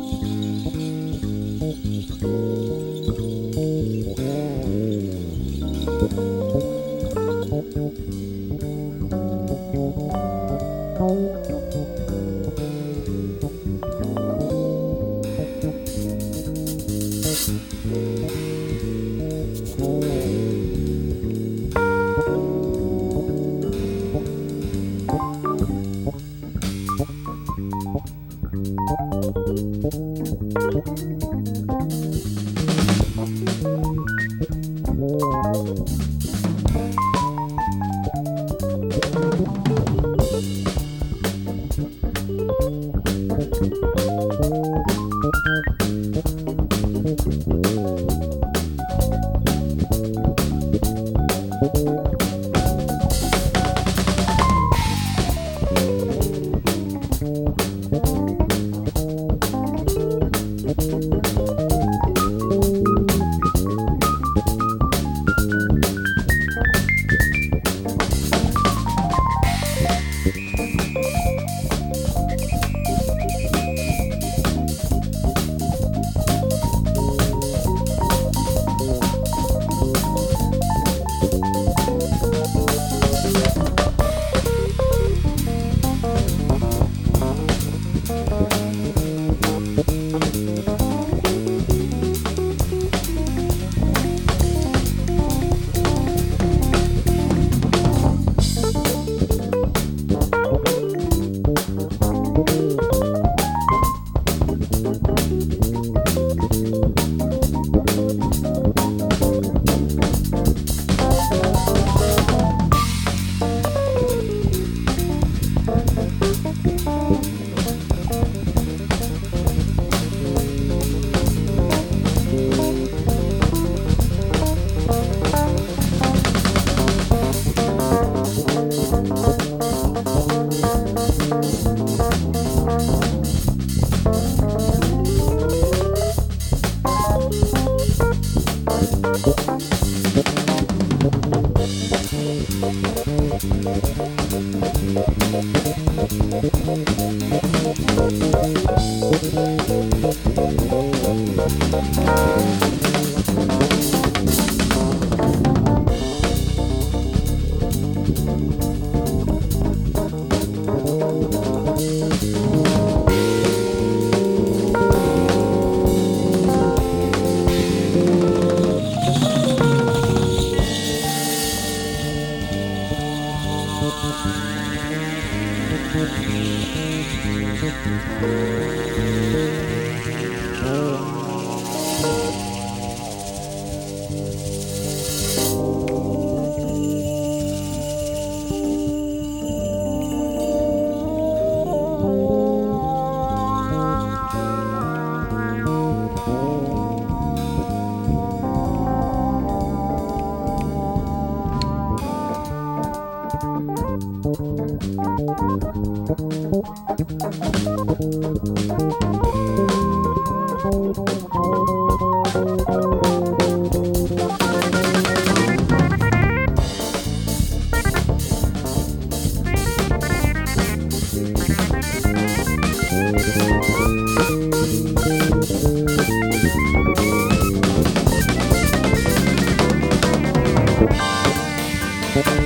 you. Thank Thank